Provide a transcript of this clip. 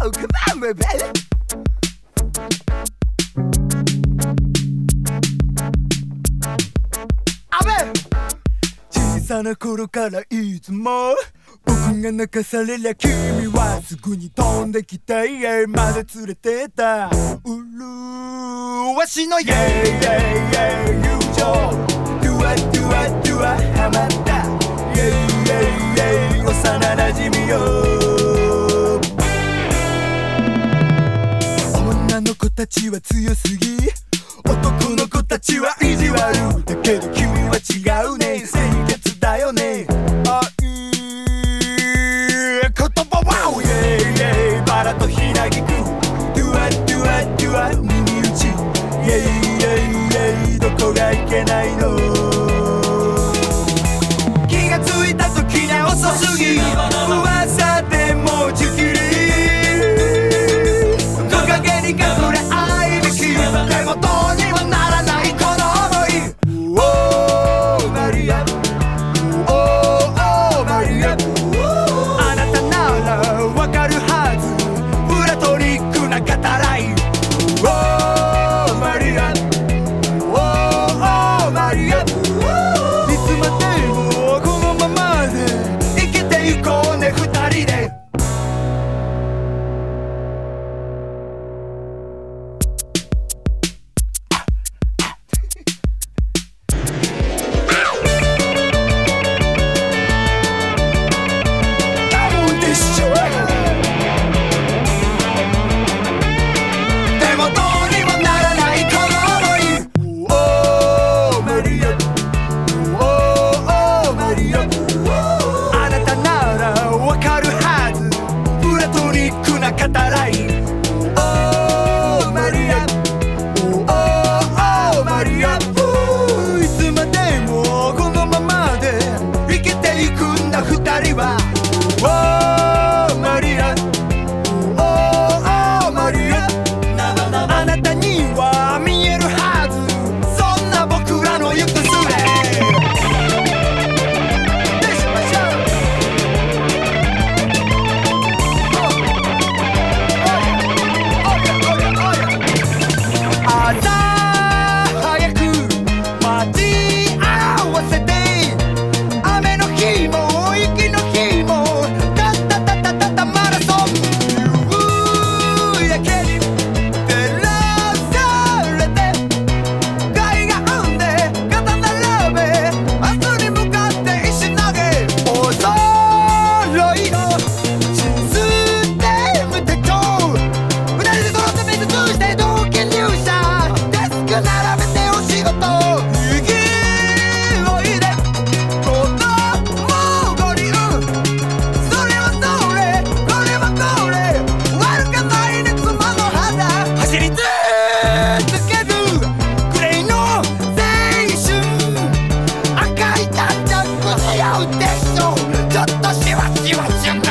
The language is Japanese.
Oh come on baby. 小さな頃からいつも僕が泣かされりゃ君はすぐに飛んできて家まで連れてた。うるわしのイェイイェイイェイ気は強すぎ。男の子たちは意地悪。だけど君は違うね。清潔だよね。あい言葉。はウェイイェイバラとひなぎく。ドゥアドゥアドゥワ耳打ち。イェイちょっとしわしわしわ